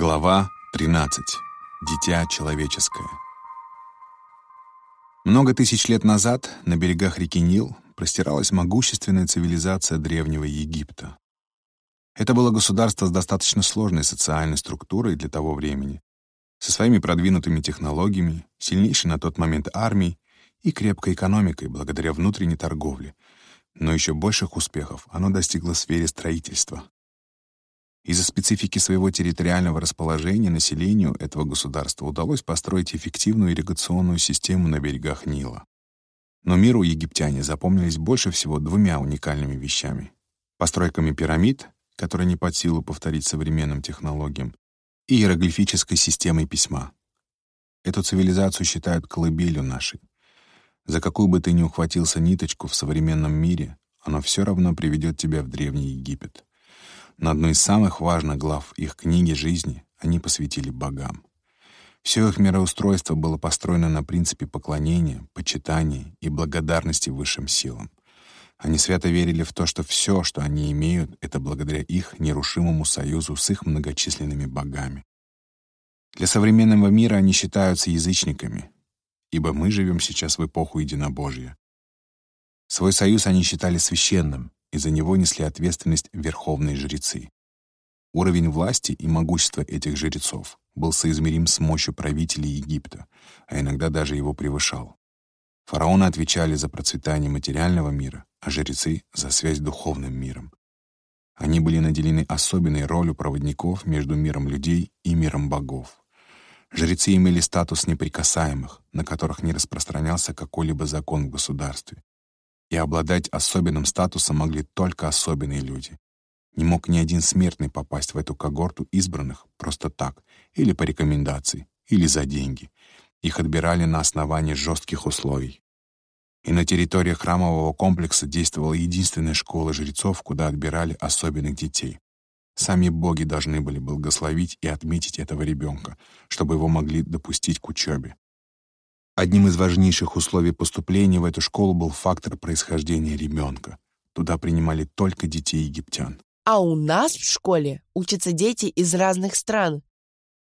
Глава 13. Дитя человеческое. Много тысяч лет назад на берегах реки Нил простиралась могущественная цивилизация древнего Египта. Это было государство с достаточно сложной социальной структурой для того времени, со своими продвинутыми технологиями, сильнейшей на тот момент армией и крепкой экономикой благодаря внутренней торговле. Но еще больших успехов оно достигло в сфере строительства. Из-за специфики своего территориального расположения населению этого государства удалось построить эффективную ирригационную систему на берегах Нила. Но миру египтяне запомнились больше всего двумя уникальными вещами — постройками пирамид, которые не под силу повторить современным технологиям, и иероглифической системой письма. Эту цивилизацию считают колыбелью нашей. За какую бы ты ни ухватился ниточку в современном мире, она все равно приведет тебя в Древний Египет. На одну из самых важных глав их книги жизни они посвятили богам. Все их мироустройство было построено на принципе поклонения, почитания и благодарности высшим силам. Они свято верили в то, что все, что они имеют, это благодаря их нерушимому союзу с их многочисленными богами. Для современного мира они считаются язычниками, ибо мы живем сейчас в эпоху единобожия. Свой союз они считали священным, и за него несли ответственность верховные жрецы. Уровень власти и могущества этих жрецов был соизмерим с мощью правителей Египта, а иногда даже его превышал. Фараоны отвечали за процветание материального мира, а жрецы — за связь с духовным миром. Они были наделены особенной ролью проводников между миром людей и миром богов. Жрецы имели статус неприкасаемых, на которых не распространялся какой-либо закон в государстве и обладать особенным статусом могли только особенные люди. Не мог ни один смертный попасть в эту когорту избранных просто так, или по рекомендации, или за деньги. Их отбирали на основании жестких условий. И на территории храмового комплекса действовала единственная школа жрецов, куда отбирали особенных детей. Сами боги должны были благословить и отметить этого ребенка, чтобы его могли допустить к учебе. Одним из важнейших условий поступления в эту школу был фактор происхождения ребенка. Туда принимали только детей египтян. А у нас в школе учатся дети из разных стран.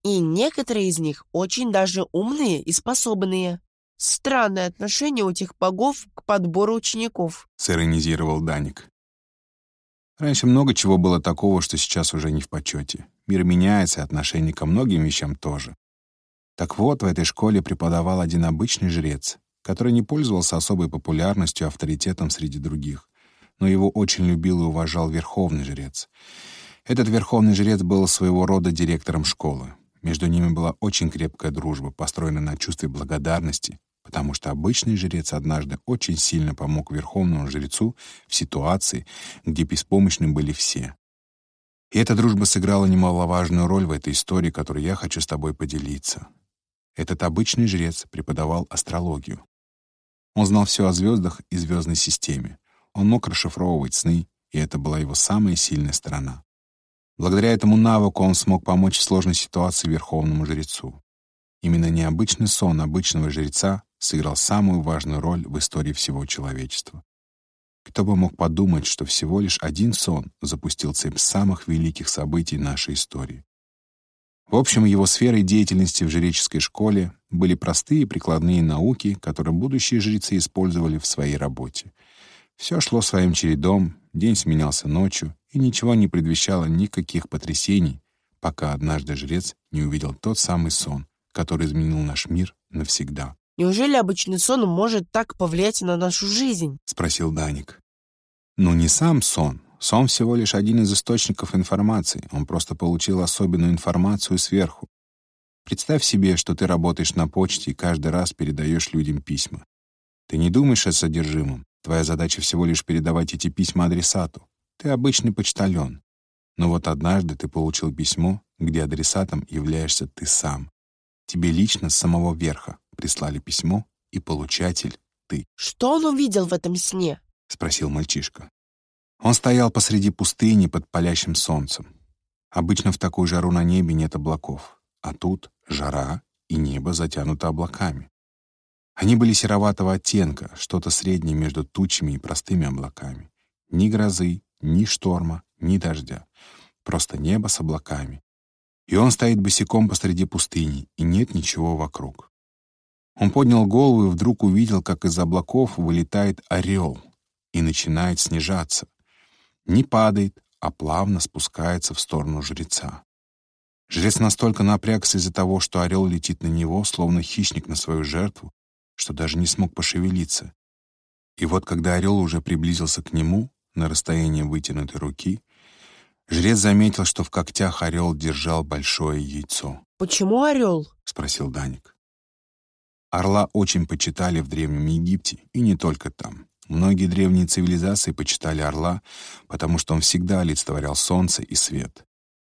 И некоторые из них очень даже умные и способные. Странное отношение у тех богов к подбору учеников. Сиронизировал Даник. Раньше много чего было такого, что сейчас уже не в почете. Мир меняется, и отношение ко многим вещам тоже. Так вот, в этой школе преподавал один обычный жрец, который не пользовался особой популярностью и авторитетом среди других, но его очень любил и уважал верховный жрец. Этот верховный жрец был своего рода директором школы. Между ними была очень крепкая дружба, построенная на чувстве благодарности, потому что обычный жрец однажды очень сильно помог верховному жрецу в ситуации, где беспомощны были все. И эта дружба сыграла немаловажную роль в этой истории, которой я хочу с тобой поделиться. Этот обычный жрец преподавал астрологию. Он знал все о звездах и звездной системе. Он мог расшифровывать сны, и это была его самая сильная сторона. Благодаря этому навыку он смог помочь в сложной ситуации верховному жрецу. Именно необычный сон обычного жреца сыграл самую важную роль в истории всего человечества. Кто бы мог подумать, что всего лишь один сон запустил цепь самых великих событий нашей истории. В общем, его сферой деятельности в жреческой школе были простые прикладные науки, которые будущие жрецы использовали в своей работе. Все шло своим чередом, день сменялся ночью, и ничего не предвещало никаких потрясений, пока однажды жрец не увидел тот самый сон, который изменил наш мир навсегда. «Неужели обычный сон может так повлиять на нашу жизнь?» — спросил Даник. «Ну, не сам сон, Сон всего лишь один из источников информации, он просто получил особенную информацию сверху. Представь себе, что ты работаешь на почте и каждый раз передаешь людям письма. Ты не думаешь о содержимом, твоя задача всего лишь передавать эти письма адресату. Ты обычный почтальон. Но вот однажды ты получил письмо, где адресатом являешься ты сам. Тебе лично с самого верха прислали письмо, и получатель — ты. «Что он увидел в этом сне?» — спросил мальчишка. Он стоял посреди пустыни под палящим солнцем. Обычно в такую жару на небе нет облаков, а тут жара и небо затянуто облаками. Они были сероватого оттенка, что-то среднее между тучами и простыми облаками. Ни грозы, ни шторма, ни дождя. Просто небо с облаками. И он стоит босиком посреди пустыни, и нет ничего вокруг. Он поднял голову и вдруг увидел, как из облаков вылетает орел и начинает снижаться. Не падает, а плавно спускается в сторону жреца. Жрец настолько напрягся из-за того, что орел летит на него, словно хищник на свою жертву, что даже не смог пошевелиться. И вот когда орел уже приблизился к нему, на расстоянии вытянутой руки, жрец заметил, что в когтях орел держал большое яйцо. «Почему орел?» — спросил Даник. Орла очень почитали в Древнем Египте, и не только там. Многие древние цивилизации почитали орла, потому что он всегда олицетворял солнце и свет.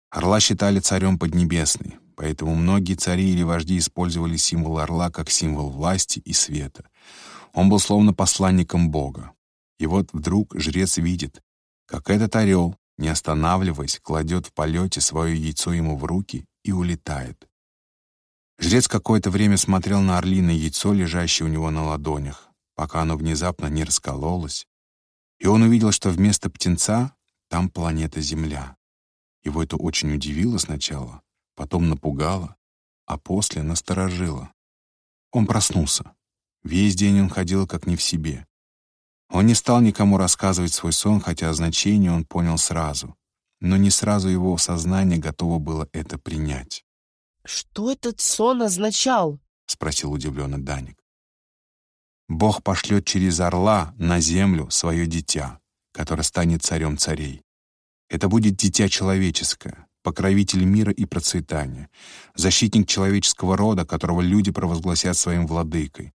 Орла считали царем Поднебесной, поэтому многие цари или вожди использовали символ орла как символ власти и света. Он был словно посланником Бога. И вот вдруг жрец видит, как этот орел, не останавливаясь, кладет в полете свое яйцо ему в руки и улетает. Жрец какое-то время смотрел на орлиное яйцо, лежащее у него на ладонях, пока оно внезапно не раскололось, и он увидел, что вместо птенца там планета Земля. Его это очень удивило сначала, потом напугало, а после насторожило. Он проснулся. Весь день он ходил как не в себе. Он не стал никому рассказывать свой сон, хотя значение он понял сразу. Но не сразу его сознание готово было это принять. «Что этот сон означал?» — спросил удивленный Даник. «Бог пошлет через орла на землю свое дитя, которое станет царем царей. Это будет дитя человеческое, покровитель мира и процветания, защитник человеческого рода, которого люди провозгласят своим владыкой.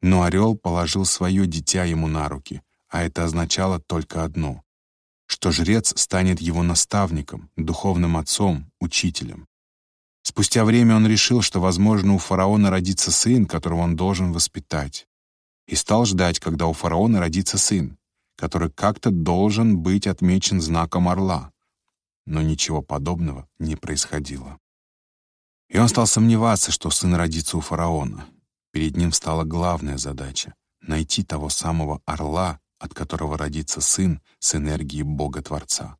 Но орел положил свое дитя ему на руки, а это означало только одно — что жрец станет его наставником, духовным отцом, учителем. Спустя время он решил, что, возможно, у фараона родится сын, которого он должен воспитать. И стал ждать, когда у фараона родится сын, который как-то должен быть отмечен знаком орла. Но ничего подобного не происходило. И он стал сомневаться, что сын родится у фараона. Перед ним стала главная задача — найти того самого орла, от которого родится сын с энергией Бога-Творца.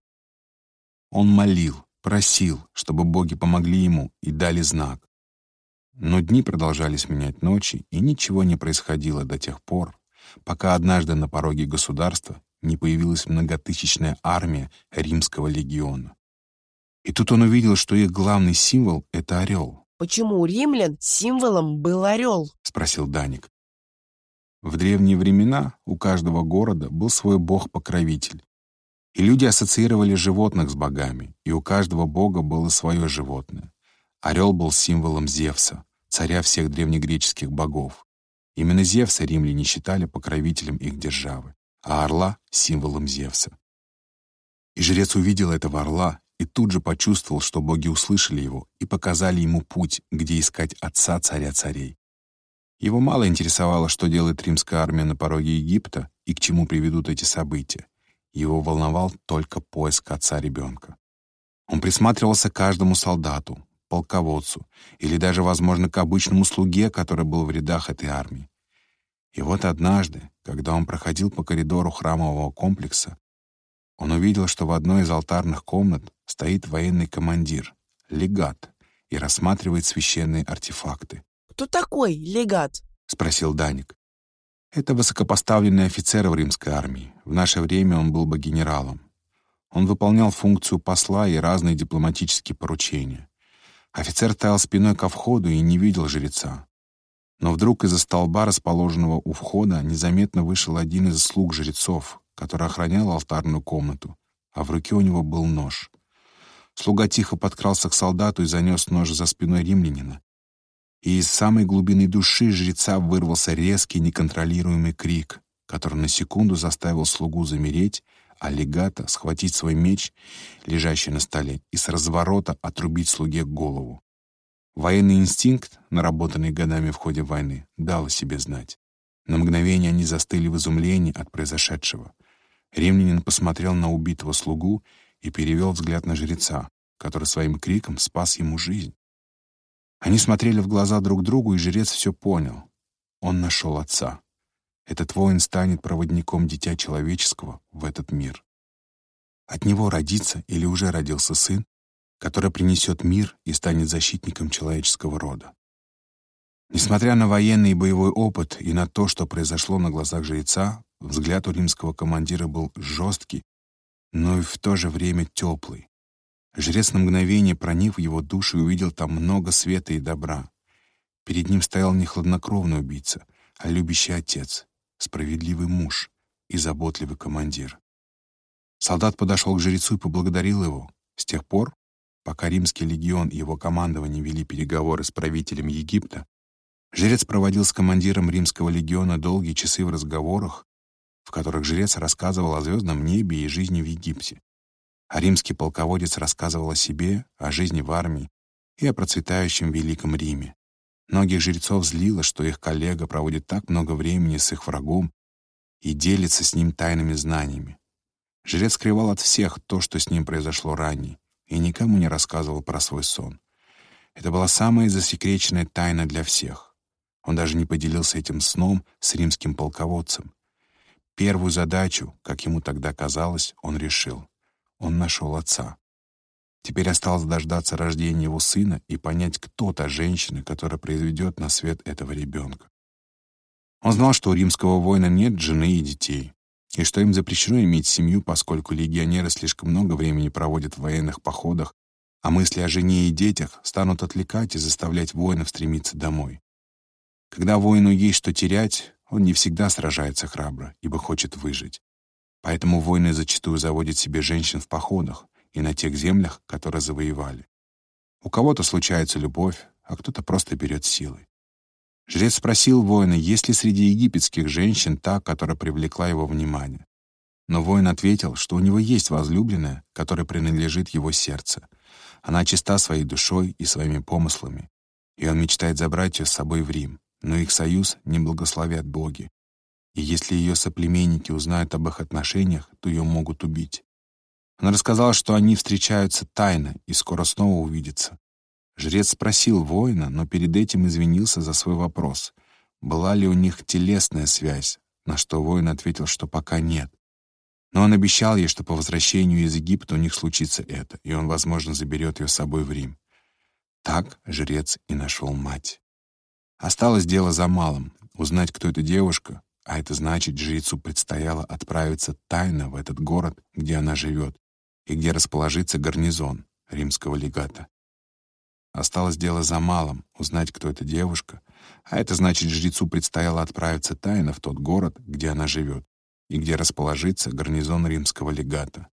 Он молил, просил, чтобы боги помогли ему и дали знак. Но дни продолжались менять ночи, и ничего не происходило до тех пор, пока однажды на пороге государства не появилась многотысячная армия римского легиона. И тут он увидел, что их главный символ — это орел. «Почему у римлян символом был орел?» — спросил Даник. В древние времена у каждого города был свой бог-покровитель, и люди ассоциировали животных с богами, и у каждого бога было свое животное. Орел был символом Зевса, царя всех древнегреческих богов. Именно Зевса римляне считали покровителем их державы, а орла — символом Зевса. И жрец увидел этого орла и тут же почувствовал, что боги услышали его и показали ему путь, где искать отца царя царей. Его мало интересовало, что делает римская армия на пороге Египта и к чему приведут эти события. Его волновал только поиск отца ребенка. Он присматривался к каждому солдату, полководцу или даже, возможно, к обычному слуге, который был в рядах этой армии. И вот однажды, когда он проходил по коридору храмового комплекса, он увидел, что в одной из алтарных комнат стоит военный командир, легат, и рассматривает священные артефакты. «Кто такой легат?» — спросил Даник. Это высокопоставленный офицер в римской армии. В наше время он был бы генералом. Он выполнял функцию посла и разные дипломатические поручения. Офицер стоял спиной ко входу и не видел жреца. Но вдруг из-за столба, расположенного у входа, незаметно вышел один из слуг жрецов, который охранял алтарную комнату, а в руке у него был нож. Слуга тихо подкрался к солдату и занес нож за спиной римлянина, и из самой глубины души жреца вырвался резкий неконтролируемый крик, который на секунду заставил слугу замереть, а легата схватить свой меч, лежащий на столе, и с разворота отрубить слуге голову. Военный инстинкт, наработанный годами в ходе войны, дал о себе знать. На мгновение они застыли в изумлении от произошедшего. Римлянин посмотрел на убитого слугу и перевел взгляд на жреца, который своим криком спас ему жизнь. Они смотрели в глаза друг другу, и жрец все понял. Он нашел отца. Этот воин станет проводником дитя человеческого в этот мир. От него родится или уже родился сын, который принесет мир и станет защитником человеческого рода. Несмотря на военный и боевой опыт и на то, что произошло на глазах жреца, взгляд у римского командира был жесткий, но и в то же время теплый. Жрец на мгновение, проник в его душу, и увидел там много света и добра. Перед ним стоял не хладнокровный убийца, а любящий отец, справедливый муж и заботливый командир. Солдат подошел к жрецу и поблагодарил его. С тех пор, пока римский легион и его командование вели переговоры с правителем Египта, Жрец проводил с командиром римского легиона долгие часы в разговорах, в которых жрец рассказывал о звездном небе и жизни в Египте. А римский полководец рассказывал о себе, о жизни в армии и о процветающем Великом Риме. Многих жрецов злило, что их коллега проводит так много времени с их врагом и делится с ним тайными знаниями. Жрец скрывал от всех то, что с ним произошло ранее, и никому не рассказывал про свой сон. Это была самая засекреченная тайна для всех. Он даже не поделился этим сном с римским полководцем. Первую задачу, как ему тогда казалось, он решил. Он нашел отца. Теперь осталось дождаться рождения его сына и понять, кто та женщина, которая произведет на свет этого ребенка. Он знал, что у римского воина нет жены и детей, и что им запрещено иметь семью, поскольку легионеры слишком много времени проводят в военных походах, а мысли о жене и детях станут отвлекать и заставлять воинов стремиться домой. Когда воину есть что терять, он не всегда сражается храбро, ибо хочет выжить. Поэтому воины зачастую заводят себе женщин в походах и на тех землях, которые завоевали. У кого-то случается любовь, а кто-то просто берет силой. Жрец спросил воина, есть ли среди египетских женщин та, которая привлекла его внимание. Но воин ответил, что у него есть возлюбленная, которая принадлежит его сердце. Она чиста своей душой и своими помыслами, и он мечтает забрать ее с собой в Рим но их союз не благословят боги. И если ее соплеменники узнают об их отношениях, то ее могут убить. Она рассказала, что они встречаются тайно и скоро снова увидятся. Жрец спросил воина, но перед этим извинился за свой вопрос. Была ли у них телесная связь, на что воин ответил, что пока нет. Но он обещал ей, что по возвращению из Египта у них случится это, и он, возможно, заберет ее с собой в Рим. Так жрец и нашел мать. Осталось дело за малым — узнать, кто эта девушка, а это значит, жрецу предстояло отправиться тайно в этот город, где она живет, и где расположится гарнизон римского легата. Осталось дело за малым — узнать, кто эта девушка, а это значит, жрецу предстояло отправиться тайно в тот город, где она живет, и где расположится гарнизон римского легата.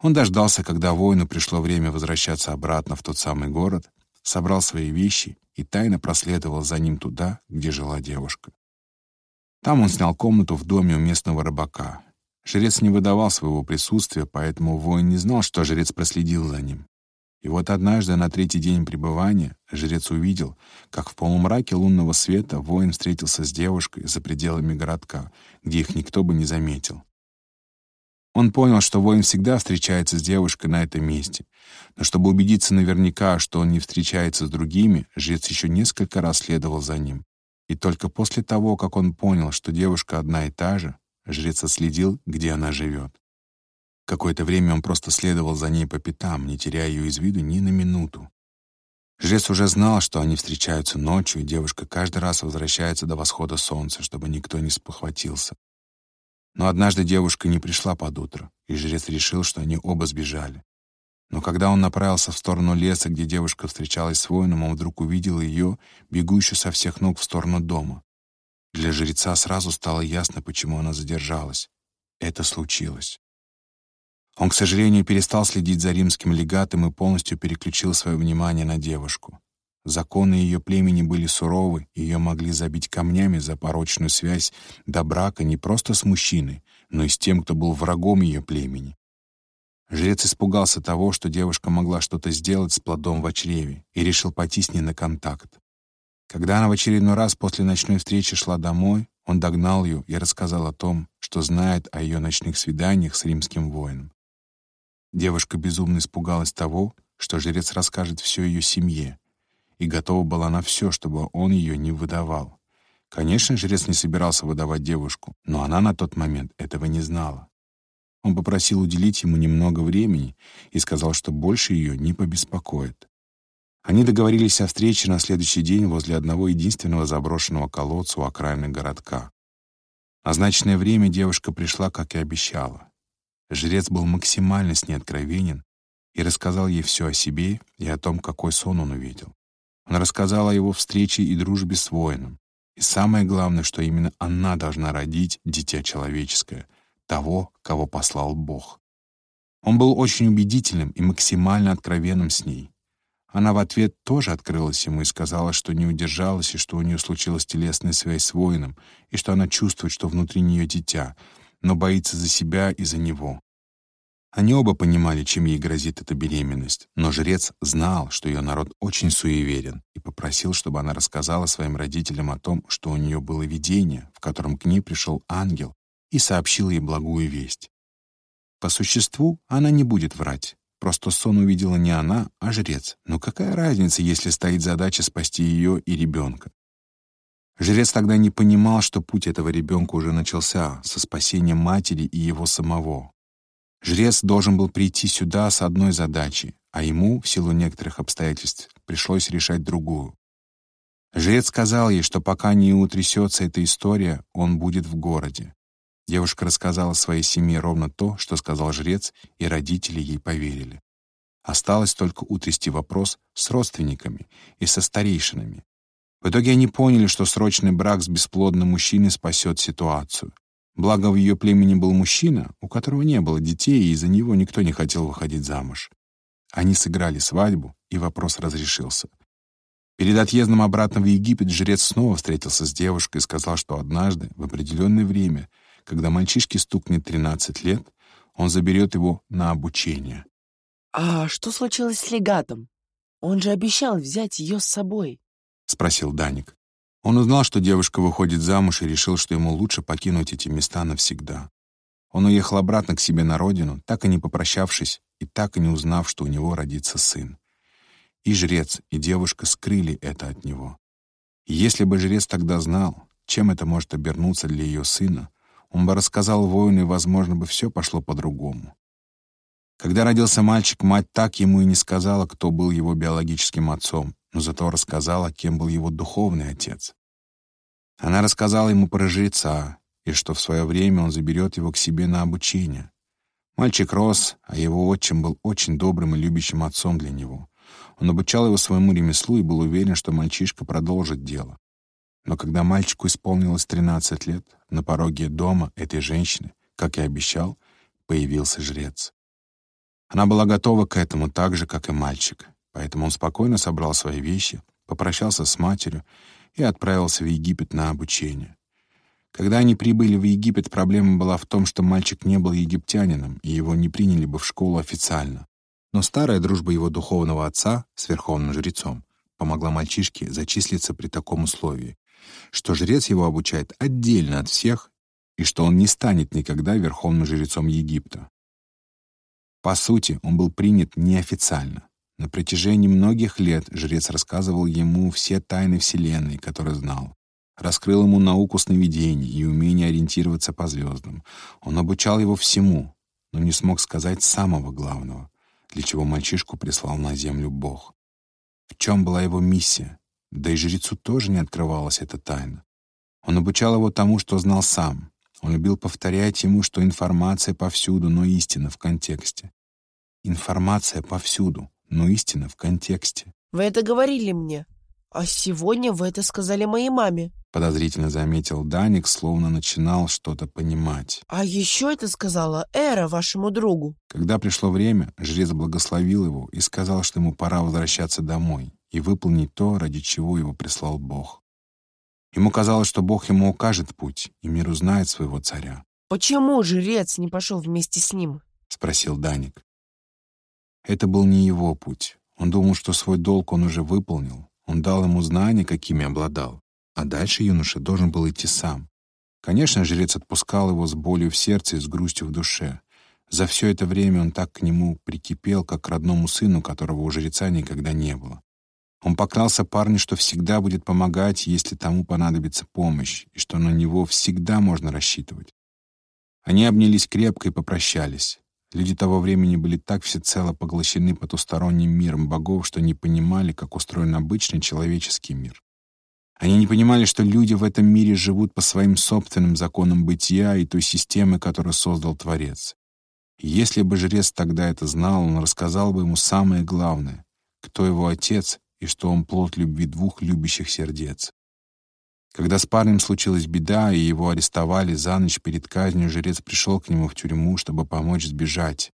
Он дождался, когда воину пришло время возвращаться обратно в тот самый город, собрал свои вещи и тайно проследовал за ним туда, где жила девушка. Там он снял комнату в доме у местного рыбака. Жрец не выдавал своего присутствия, поэтому воин не знал, что жрец проследил за ним. И вот однажды, на третий день пребывания, жрец увидел, как в полумраке лунного света воин встретился с девушкой за пределами городка, где их никто бы не заметил. Он понял, что воин всегда встречается с девушкой на этом месте. Но чтобы убедиться наверняка, что он не встречается с другими, жрец еще несколько раз следовал за ним. И только после того, как он понял, что девушка одна и та же, жрец отследил, где она живет. Какое-то время он просто следовал за ней по пятам, не теряя ее из виду ни на минуту. Жрец уже знал, что они встречаются ночью, и девушка каждый раз возвращается до восхода солнца, чтобы никто не спохватился. Но однажды девушка не пришла под утро, и жрец решил, что они оба сбежали. Но когда он направился в сторону леса, где девушка встречалась с воином, он вдруг увидел ее, бегущую со всех ног в сторону дома. Для жреца сразу стало ясно, почему она задержалась. Это случилось. Он, к сожалению, перестал следить за римским легатом и полностью переключил свое внимание на девушку. Законы ее племени были суровы, ее могли забить камнями за порочную связь до брака не просто с мужчиной, но и с тем, кто был врагом ее племени. Жрец испугался того, что девушка могла что-то сделать с плодом в чреве, и решил пойти с ней на контакт. Когда она в очередной раз после ночной встречи шла домой, он догнал ее и рассказал о том, что знает о ее ночных свиданиях с римским воином. Девушка безумно испугалась того, что жрец расскажет все ее семье, и готова была на все, чтобы он ее не выдавал. Конечно, жрец не собирался выдавать девушку, но она на тот момент этого не знала. Он попросил уделить ему немного времени и сказал, что больше ее не побеспокоит. Они договорились о встрече на следующий день возле одного единственного заброшенного колодца у окраины городка. Назначенное время девушка пришла, как и обещала. Жрец был максимально с ней откровенен и рассказал ей все о себе и о том, какой сон он увидел. Он рассказал о его встрече и дружбе с воином. И самое главное, что именно она должна родить дитя человеческое, того, кого послал Бог. Он был очень убедительным и максимально откровенным с ней. Она в ответ тоже открылась ему и сказала, что не удержалась и что у нее случилась телесная связь с воином, и что она чувствует, что внутри нее дитя, но боится за себя и за него. Они оба понимали, чем ей грозит эта беременность, но жрец знал, что ее народ очень суеверен, и попросил, чтобы она рассказала своим родителям о том, что у нее было видение, в котором к ней пришел ангел и сообщил ей благую весть. По существу она не будет врать, просто сон увидела не она, а жрец. Но какая разница, если стоит задача спасти ее и ребенка? Жрец тогда не понимал, что путь этого ребенка уже начался со спасением матери и его самого. Жрец должен был прийти сюда с одной задачей, а ему, в силу некоторых обстоятельств, пришлось решать другую. Жрец сказал ей, что пока не утрясется эта история, он будет в городе. Девушка рассказала своей семье ровно то, что сказал жрец, и родители ей поверили. Осталось только утрясти вопрос с родственниками и со старейшинами. В итоге они поняли, что срочный брак с бесплодным мужчиной спасет ситуацию. Благо в ее племени был мужчина, у которого не было детей, и из-за него никто не хотел выходить замуж. Они сыграли свадьбу, и вопрос разрешился. Перед отъездом обратно в Египет жрец снова встретился с девушкой и сказал, что однажды, в определенное время, когда мальчишке стукнет 13 лет, он заберет его на обучение. «А что случилось с легатом? Он же обещал взять ее с собой», — спросил Даник. Он узнал, что девушка выходит замуж и решил, что ему лучше покинуть эти места навсегда. Он уехал обратно к себе на родину, так и не попрощавшись и так и не узнав, что у него родится сын. И жрец, и девушка скрыли это от него. И если бы жрец тогда знал, чем это может обернуться для ее сына, он бы рассказал воину, и, возможно, бы все пошло по-другому. Когда родился мальчик, мать так ему и не сказала, кто был его биологическим отцом, но зато рассказала, кем был его духовный отец. Она рассказала ему про жреца, и что в свое время он заберет его к себе на обучение. Мальчик рос, а его отчим был очень добрым и любящим отцом для него. Он обучал его своему ремеслу и был уверен, что мальчишка продолжит дело. Но когда мальчику исполнилось 13 лет, на пороге дома этой женщины, как и обещал, появился жрец. Она была готова к этому так же, как и мальчик. Поэтому он спокойно собрал свои вещи, попрощался с матерью и отправился в Египет на обучение. Когда они прибыли в Египет, проблема была в том, что мальчик не был египтянином, и его не приняли бы в школу официально. Но старая дружба его духовного отца с верховным жрецом помогла мальчишке зачислиться при таком условии, что жрец его обучает отдельно от всех и что он не станет никогда верховным жрецом Египта. По сути, он был принят неофициально. На протяжении многих лет жрец рассказывал ему все тайны Вселенной, которые знал. Раскрыл ему науку сновидений и умение ориентироваться по звездам. Он обучал его всему, но не смог сказать самого главного, для чего мальчишку прислал на землю Бог. В чем была его миссия? Да и жрецу тоже не открывалась эта тайна. Он обучал его тому, что знал сам. Он любил повторять ему, что информация повсюду, но истина в контексте. Информация повсюду но истина в контексте. Вы это говорили мне, а сегодня вы это сказали моей маме. Подозрительно заметил Даник, словно начинал что-то понимать. А еще это сказала Эра вашему другу. Когда пришло время, жрец благословил его и сказал, что ему пора возвращаться домой и выполнить то, ради чего его прислал Бог. Ему казалось, что Бог ему укажет путь, и мир узнает своего царя. «Почему жрец не пошел вместе с ним?» — спросил Даник. Это был не его путь. Он думал, что свой долг он уже выполнил. Он дал ему знания, какими обладал. А дальше юноша должен был идти сам. Конечно, жрец отпускал его с болью в сердце и с грустью в душе. За все это время он так к нему прикипел, как к родному сыну, которого у жреца никогда не было. Он поклялся парню, что всегда будет помогать, если тому понадобится помощь, и что на него всегда можно рассчитывать. Они обнялись крепко и попрощались. Люди того времени были так всецело поглощены потусторонним миром богов, что не понимали, как устроен обычный человеческий мир. Они не понимали, что люди в этом мире живут по своим собственным законам бытия и той системы, которую создал Творец. Если бы жрец тогда это знал, он рассказал бы ему самое главное, кто его отец и что он плод любви двух любящих сердец. Когда с парнем случилась беда, и его арестовали за ночь перед казнью, жрец пришел к нему в тюрьму, чтобы помочь сбежать.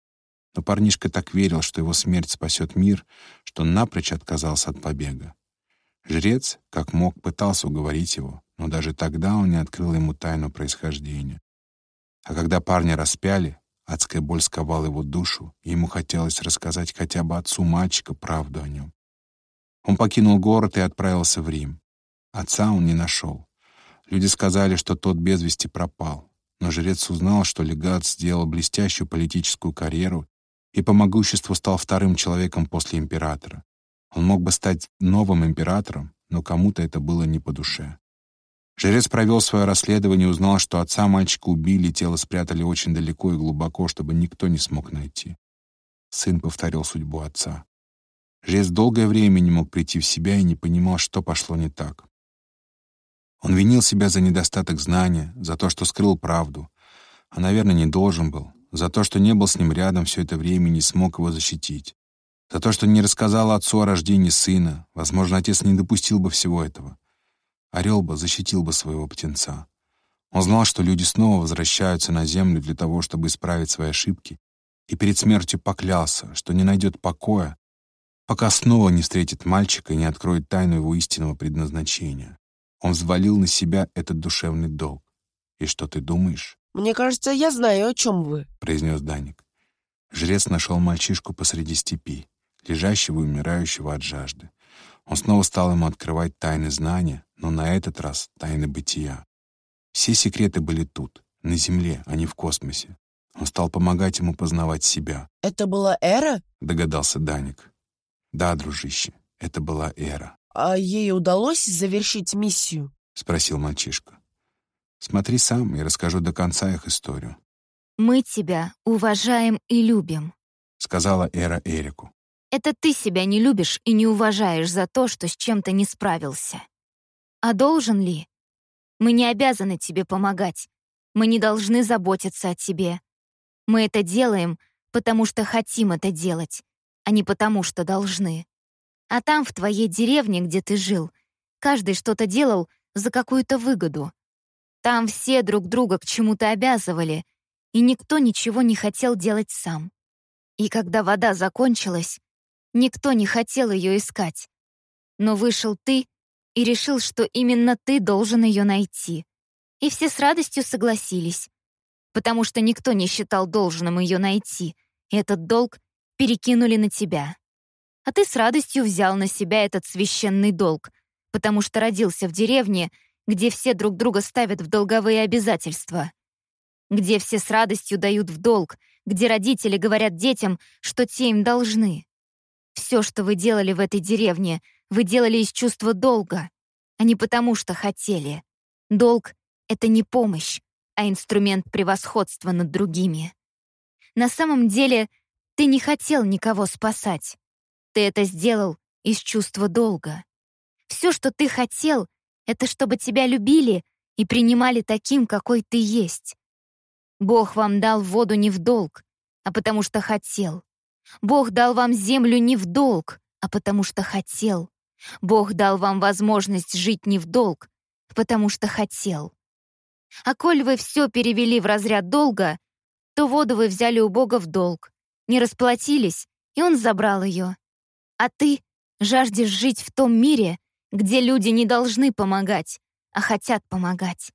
Но парнишка так верил, что его смерть спасет мир, что напрочь отказался от побега. Жрец, как мог, пытался уговорить его, но даже тогда он не открыл ему тайну происхождения. А когда парня распяли, адская боль сковала его душу, и ему хотелось рассказать хотя бы отцу мальчика правду о нем. Он покинул город и отправился в Рим. Отца он не нашел. Люди сказали, что тот без вести пропал. Но жрец узнал, что легат сделал блестящую политическую карьеру и по могуществу стал вторым человеком после императора. Он мог бы стать новым императором, но кому-то это было не по душе. Жрец провел свое расследование и узнал, что отца мальчика убили, тело спрятали очень далеко и глубоко, чтобы никто не смог найти. Сын повторил судьбу отца. Жрец долгое время не мог прийти в себя и не понимал, что пошло не так. Он винил себя за недостаток знания, за то, что скрыл правду, а, наверное, не должен был, за то, что не был с ним рядом все это время и не смог его защитить, за то, что не рассказал отцу о рождении сына, возможно, отец не допустил бы всего этого. Орел бы защитил бы своего птенца. Он знал, что люди снова возвращаются на землю для того, чтобы исправить свои ошибки, и перед смертью поклялся, что не найдет покоя, пока снова не встретит мальчика и не откроет тайну его истинного предназначения. Он взвалил на себя этот душевный долг. «И что ты думаешь?» «Мне кажется, я знаю, о чем вы», — произнес Даник. Жрец нашел мальчишку посреди степи, лежащего и умирающего от жажды. Он снова стал ему открывать тайны знания, но на этот раз тайны бытия. Все секреты были тут, на Земле, а не в космосе. Он стал помогать ему познавать себя. «Это была Эра?» — догадался Даник. «Да, дружище, это была Эра». «А ей удалось завершить миссию?» — спросил мальчишка. «Смотри сам, и расскажу до конца их историю». «Мы тебя уважаем и любим», — сказала Эра Эрику. «Это ты себя не любишь и не уважаешь за то, что с чем-то не справился. А должен ли? Мы не обязаны тебе помогать. Мы не должны заботиться о тебе. Мы это делаем, потому что хотим это делать, а не потому что должны. А там, в твоей деревне, где ты жил, каждый что-то делал за какую-то выгоду. Там все друг друга к чему-то обязывали, и никто ничего не хотел делать сам. И когда вода закончилась, никто не хотел ее искать. Но вышел ты и решил, что именно ты должен ее найти. И все с радостью согласились, потому что никто не считал должным ее найти, и этот долг перекинули на тебя. А ты с радостью взял на себя этот священный долг, потому что родился в деревне, где все друг друга ставят в долговые обязательства, где все с радостью дают в долг, где родители говорят детям, что те им должны. Все, что вы делали в этой деревне, вы делали из чувства долга, а не потому, что хотели. Долг — это не помощь, а инструмент превосходства над другими. На самом деле, ты не хотел никого спасать. Ты это сделал из чувства долга. Все, что ты хотел, это чтобы тебя любили и принимали таким, какой ты есть. Бог вам дал воду не в долг, а потому что хотел. Бог дал вам землю не в долг, а потому что хотел. Бог дал вам возможность жить не в долг, потому что хотел. А коль вы все перевели в разряд долга, то воду вы взяли у Бога в долг, не расплатились, и Он забрал ее. А ты жаждешь жить в том мире, где люди не должны помогать, а хотят помогать.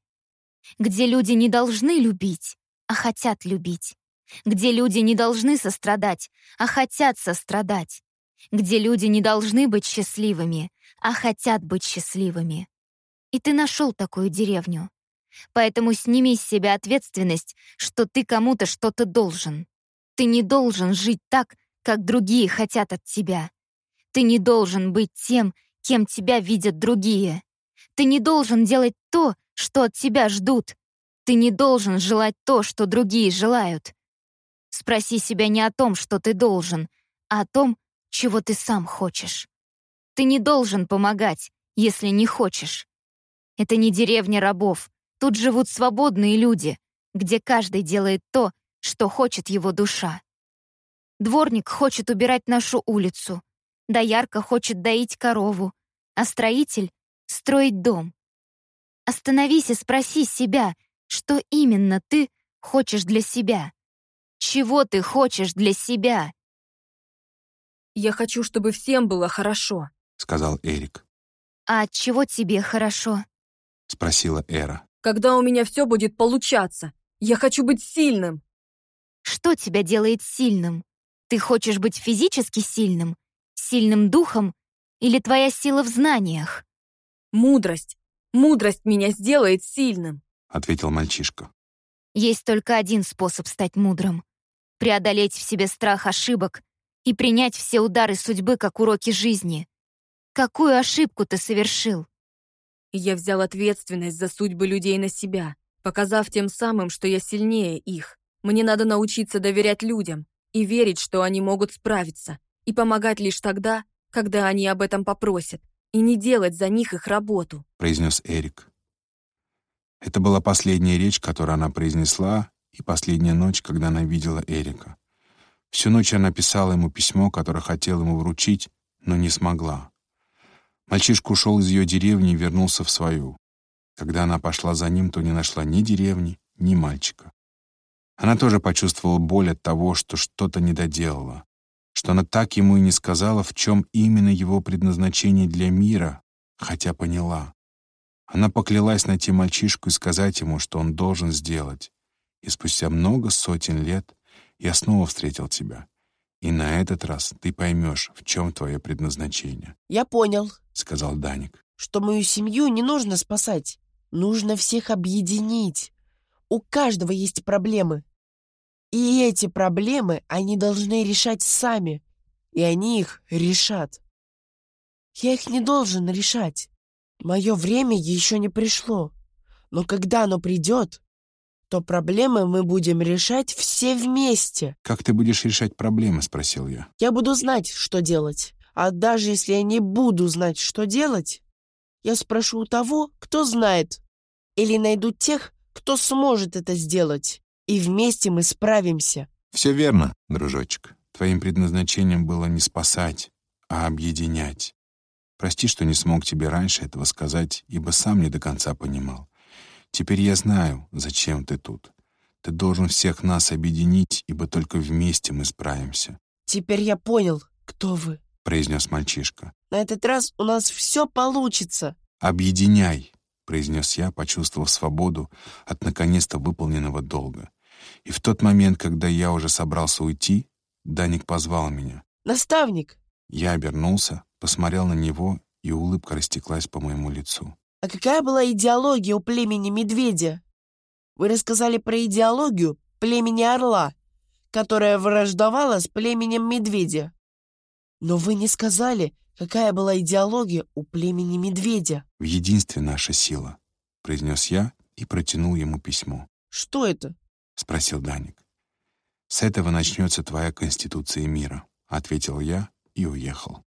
Где люди не должны любить, а хотят любить. Где люди не должны сострадать, а хотят сострадать. Где люди не должны быть счастливыми, а хотят быть счастливыми. И ты нашел такую деревню. Поэтому сними с себя ответственность, что ты кому-то что-то должен. Ты не должен жить так, как другие хотят от тебя. Ты не должен быть тем, кем тебя видят другие. Ты не должен делать то, что от тебя ждут. Ты не должен желать то, что другие желают. Спроси себя не о том, что ты должен, а о том, чего ты сам хочешь. Ты не должен помогать, если не хочешь. Это не деревня рабов. Тут живут свободные люди, где каждый делает то, что хочет его душа. Дворник хочет убирать нашу улицу, доярка хочет доить корову, а строитель — строить дом. Остановись и спроси себя, что именно ты хочешь для себя. Чего ты хочешь для себя? «Я хочу, чтобы всем было хорошо», — сказал Эрик. «А от чего тебе хорошо?» — спросила Эра. «Когда у меня все будет получаться. Я хочу быть сильным». «Что тебя делает сильным? Ты хочешь быть физически сильным, сильным духом или твоя сила в знаниях?» «Мудрость. Мудрость меня сделает сильным», — ответил мальчишка. «Есть только один способ стать мудрым — преодолеть в себе страх ошибок и принять все удары судьбы как уроки жизни. Какую ошибку ты совершил? Я взял ответственность за судьбы людей на себя, показав тем самым, что я сильнее их. Мне надо научиться доверять людям и верить, что они могут справиться, и помогать лишь тогда, когда они об этом попросят, и не делать за них их работу», — произнес Эрик. Это была последняя речь, которую она произнесла, и последняя ночь, когда она видела Эрика. Всю ночь она писала ему письмо, которое хотела ему вручить, но не смогла. Мальчишка ушел из ее деревни и вернулся в свою. Когда она пошла за ним, то не нашла ни деревни, ни мальчика. Она тоже почувствовала боль от того, что что-то не доделала, что она так ему и не сказала, в чем именно его предназначение для мира, хотя поняла. Она поклялась найти мальчишку и сказать ему, что он должен сделать. И спустя много сотен лет я снова встретил тебя. И на этот раз ты поймешь, в чем твое предназначение. «Я понял», — сказал Даник. «что мою семью не нужно спасать. Нужно всех объединить. У каждого есть проблемы. И эти проблемы они должны решать сами. И они их решат. Я их не должен решать. Мое время еще не пришло. Но когда оно придет, то проблемы мы будем решать все вместе. «Как ты будешь решать проблемы?» — спросил я. Я буду знать, что делать. А даже если я не буду знать, что делать, я спрошу у того, кто знает. Или найду тех, кто сможет это сделать. И вместе мы справимся. Все верно, дружочек. Твоим предназначением было не спасать, а объединять. Прости, что не смог тебе раньше этого сказать, ибо сам не до конца понимал. Теперь я знаю, зачем ты тут. Ты должен всех нас объединить, ибо только вместе мы справимся. Теперь я понял, кто вы, — произнес мальчишка. На этот раз у нас все получится. «Объединяй», — произнес я, почувствовав свободу от наконец-то выполненного долга. И в тот момент, когда я уже собрался уйти, Даник позвал меня. «Наставник!» Я обернулся, посмотрел на него, и улыбка растеклась по моему лицу. А какая была идеология у племени медведя? Вы рассказали про идеологию племени орла, которая враждовала с племенем медведя. Но вы не сказали, какая была идеология у племени медведя. «В единстве наша сила», — произнес я и протянул ему письмо. «Что это?» — спросил Даник. «С этого начнется твоя конституция мира», — ответил я и уехал.